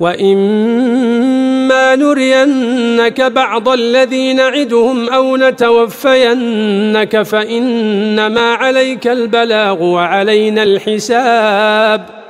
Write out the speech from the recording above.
وإما نرينك بعض الذي نعدهم أو نتوفينك فإنما عليك البلاغ وعلينا الحساب